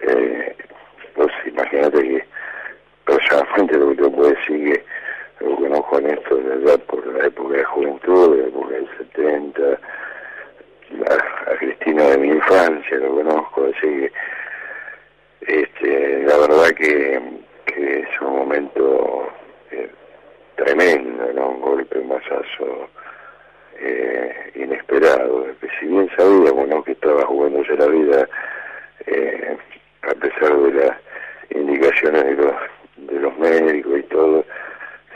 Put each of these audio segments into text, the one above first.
Eh, pues imagínate que personalmente lo que te puedo decir que lo conozco en esto de verdad por la época de juventud, de la época del 70, a, Cristina de mi infancia lo conozco, así que este, la verdad que, es un momento eh, tremendo, ¿no? un golpe, masazo eh, inesperado, que si bien sabíamos ¿no? que estaba jugándose la vida, eh, a pesar de las indicaciones de los, de los médicos y todo,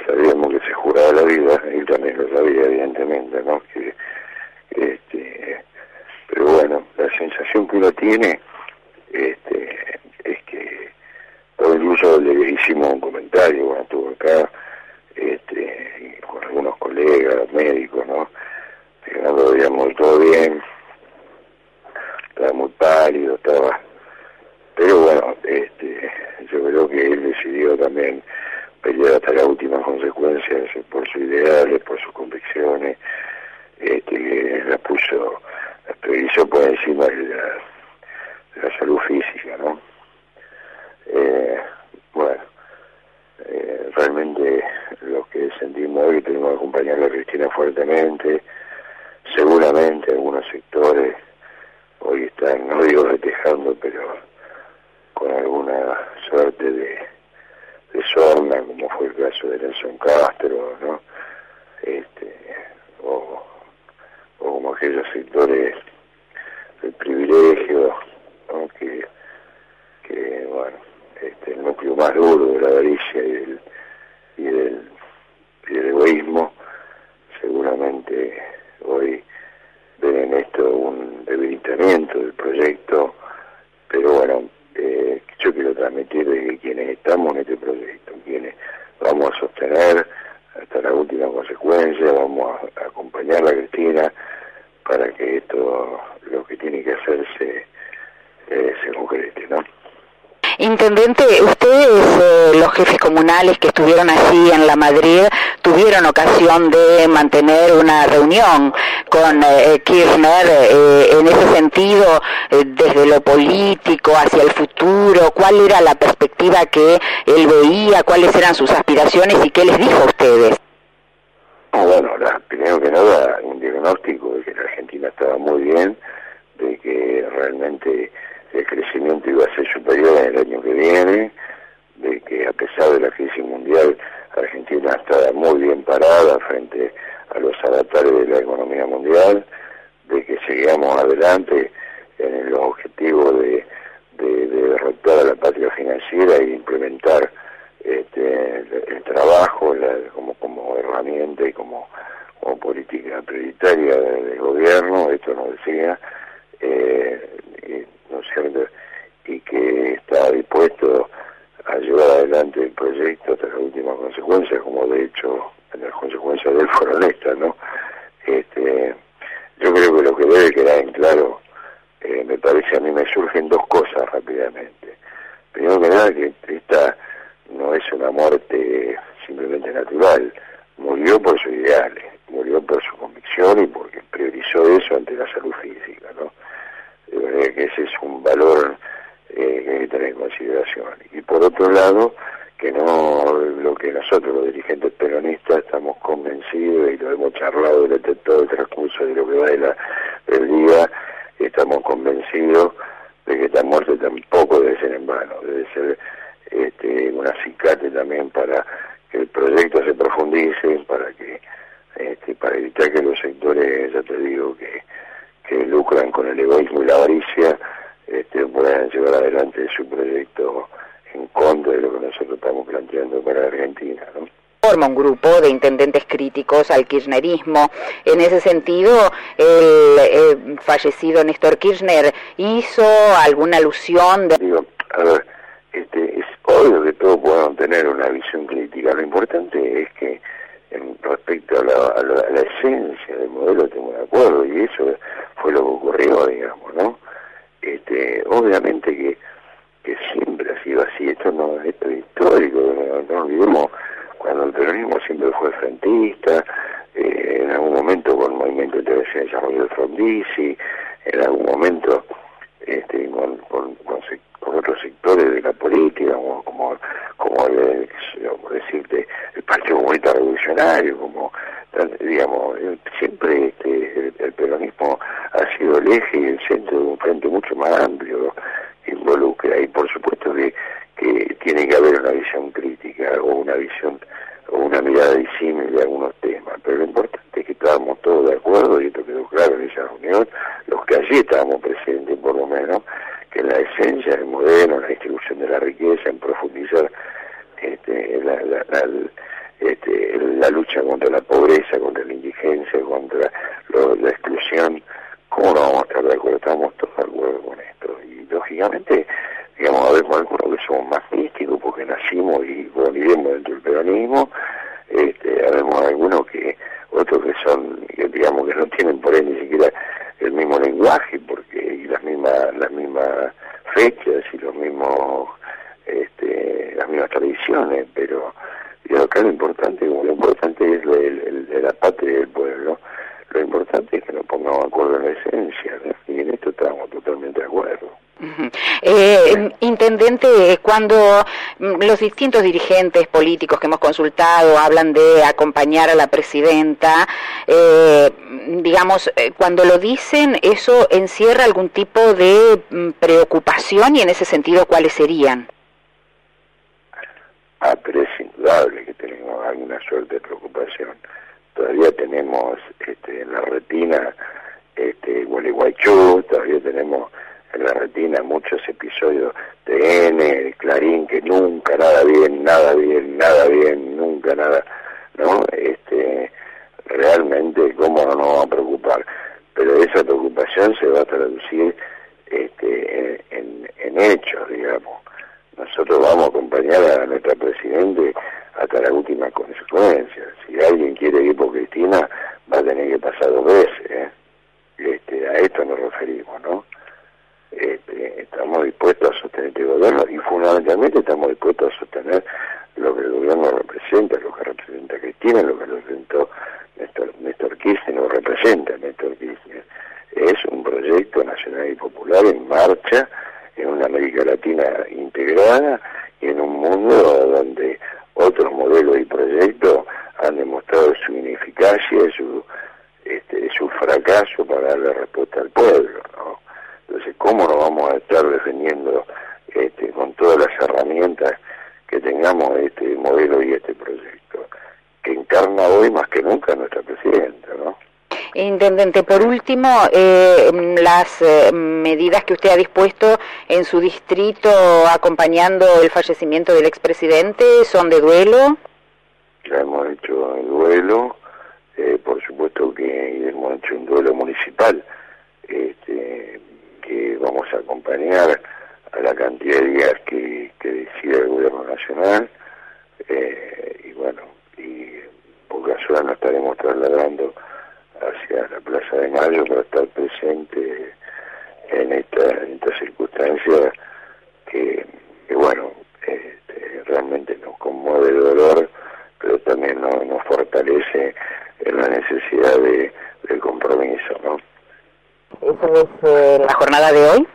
sabíamos que se juraba la vida, él también lo sabía evidentemente, ¿no? Que, este, pero bueno, la sensación que uno tiene este, es que, todo incluso le hicimos un comentario cuando estuvo acá, este, con algunos colegas médicos, ¿no? Que no lo veíamos todo bien, estaba muy pálido, estaba... Pero bueno, este, yo creo que él decidió también pelear hasta las últimas consecuencias por sus ideales, por sus convicciones, este, la puso, la priorizó por encima de la, la salud física, ¿no? Eh, bueno, eh, realmente lo que sentimos hoy, tenemos que acompañar a Cristina fuertemente, seguramente algunos sectores hoy están, no digo festejando, pero con alguna suerte de de Sorna, como fue el caso de Nelson Castro, ¿no? Este, o, como aquellos sectores del privilegio, que, que, bueno, este, el núcleo más duro de la avaricia y del, y del, y del egoísmo, seguramente hoy ven en esto un debilitamiento del proyecto, pero bueno, eh, yo quiero transmitir de que quienes estamos en este proyecto, quienes vamos a sostener hasta la última consecuencia, vamos a, acompañar a Cristina para que esto, lo que tiene que hacerse, eh, se concrete, ¿no? Intendente, ustedes, eh, los jefes comunales que estuvieron allí en la Madrid, tuvieron ocasión de mantener una reunión con eh, Kirchner eh, en ese sentido, desde lo político hacia el futuro, cuál era la perspectiva que él veía, cuáles eran sus aspiraciones y qué les dijo a ustedes. Ah, bueno, primero que nada, un diagnóstico de que la Argentina estaba muy bien, de que realmente el crecimiento iba a ser superior en el año que viene, de que a pesar de la crisis mundial, Argentina estaba muy bien parada frente a los avatares de la economía mundial, de que seguíamos adelante en los objetivos de, de, derrotar a la patria financiera e implementar este, el, trabajo como, como herramienta y como, como política prioritaria del gobierno, esto nos decía, eh, Y que está dispuesto a llevar adelante el proyecto hasta las últimas consecuencias, como de hecho las consecuencias de él fueron ¿no? Este, yo creo que lo que debe quedar en claro, eh, me parece a mí me surgen dos cosas rápidamente. Primero que nada, que esta no es una muerte simplemente natural, murió por sus ideales, murió por su convicción y porque priorizó eso ante la salud física, ¿no? Que ese es un valor eh, que hay que tener en consideración. Y por otro lado, que no lo que nosotros los dirigentes peronistas estamos convencidos y lo hemos charlado durante todo el transcurso de lo que va de la, del día, estamos convencidos de que esta muerte tampoco debe ser en vano, debe ser este, un acicate también para que el proyecto se profundice, para que este, para evitar que los sectores, ya te digo, que lucran con el egoísmo y la avaricia este, puedan llevar adelante su proyecto en contra de lo que nosotros estamos planteando para Argentina. ¿no? forma un grupo de intendentes críticos al kirchnerismo. En ese sentido, el, fallecido Néstor Kirchner hizo alguna alusión de... Digo, a ver, este, es obvio que todos podemos tener una visión crítica. Lo importante es que en respecto a la, a la, esencia del modelo tengo de acuerdo y eso fue lo que ocurrió, digamos, ¿no? Este, obviamente que, que siempre ha sido así, esto no esto es histórico, no, olvidemos cuando el peronismo siempre fue frentista, eh, en algún momento con el movimiento de intervención y desarrollo de Frondizi, en algún momento este, con, con, otros sectores de la política, como, como, como el, decirte, el Partido Comunista Revolucionario, como, digamos, siempre este, el, peronismo ha sido el eje y el centro de un frente mucho más amplio que involucra, y por supuesto que, tiene que haber una visión crítica o una visión o una mirada disímil de algunos temas, pero lo importante es que estábamos todos de acuerdo, y esto quedó claro en esa reunión, los que allí estábamos presentes por lo menos, que en la esencia del modelo, en la distribución de la riqueza, en profundizar este, este, la, lucha contra la pobreza, contra la indigencia, contra la exclusión, ¿cómo no vamos a de acuerdo? Estamos todos acuerdo con esto. Y lógicamente, digamos, habemos algunos que somos más místicos porque nacimos y vivimos dentro del peronismo, este, habemos algunos que, otros que son, digamos, que no tienen por ahí ni siquiera el mismo lenguaje porque y las mismas las mismas fechas y los mismos este, las mismas tradiciones pero yo acá lo importante lo importante es el, la patria del pueblo lo importante es que nos pongamos de acuerdo en la esencia y en esto estamos totalmente de acuerdo eh, intendente, cuando mm, los distintos dirigentes políticos que hemos consultado hablan de acompañar a la presidenta, eh, digamos, eh, cuando lo dicen, ¿eso encierra algún tipo de mm, preocupación y en ese sentido cuáles serían? Ah, pero es indudable que tenemos alguna suerte de preocupación. Todavía tenemos este, en la retina este, Gualeguaychú, todavía tenemos en la retina muchos episodios de N, Clarín, que nunca nada bien, nada bien, nada bien, nunca nada, ¿no? Este, realmente, ¿cómo no nos va a preocupar? Pero esa preocupación se va a traducir este, en, en, hechos, digamos. Nosotros vamos a acompañar a nuestra Presidente hasta la última consecuencia. Si alguien quiere ir por Cristina, va a tener que pasar dos veces. ¿eh? Este, a esto nos referimos, ¿no? Este, estamos dispuestos a sostener este gobierno y fundamentalmente estamos dispuestos a sostener lo que el gobierno representa, lo que representa Cristina, lo que representó Néstor, Néstor Kirchner, lo representa Néstor Kirchner. Es un proyecto nacional y popular en marcha en una América Latina integrada y en un mundo donde otros modelos y proyectos han demostrado su ineficacia su, este, su fracaso para darle respuesta al pueblo. ¿no? Entonces, ¿cómo nos vamos a estar defendiendo este, con todas las herramientas que tengamos este modelo y este proyecto? Que encarna hoy más que nunca nuestra presidenta, ¿no? Intendente, por último, eh, las eh, medidas que usted ha dispuesto en su distrito acompañando el fallecimiento del expresidente son de duelo. Ya hemos hecho el duelo, eh, por supuesto que hemos hecho un duelo municipal. Este, que vamos a acompañar a la cantidad de días que, que decida el gobierno nacional eh, y bueno, y por casualidad nos estaremos trasladando hacia la Plaza de Mayo para estar presente en esta, en esta circunstancia que, bueno, este, realmente nos conmueve el dolor, pero también nos, nos fortalece en la necesidad de, del compromiso, ¿no? ¿Eso es eh, la jornada de hoy?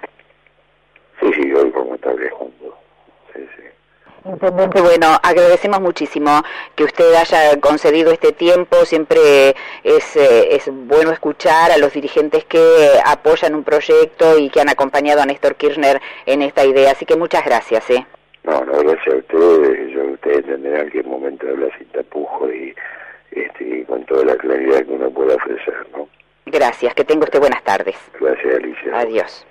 Intendente, bueno, agradecemos muchísimo que usted haya concedido este tiempo. Siempre es, eh, es bueno escuchar a los dirigentes que apoyan un proyecto y que han acompañado a Néstor Kirchner en esta idea. Así que muchas gracias. ¿eh? No, no, gracias a ustedes. Yo, ustedes entenderán que es momento de hablar sin tapujo y, este, y con toda la claridad que uno puede ofrecer, ¿no? Gracias, que tenga usted buenas tardes. Gracias, Alicia. Adiós.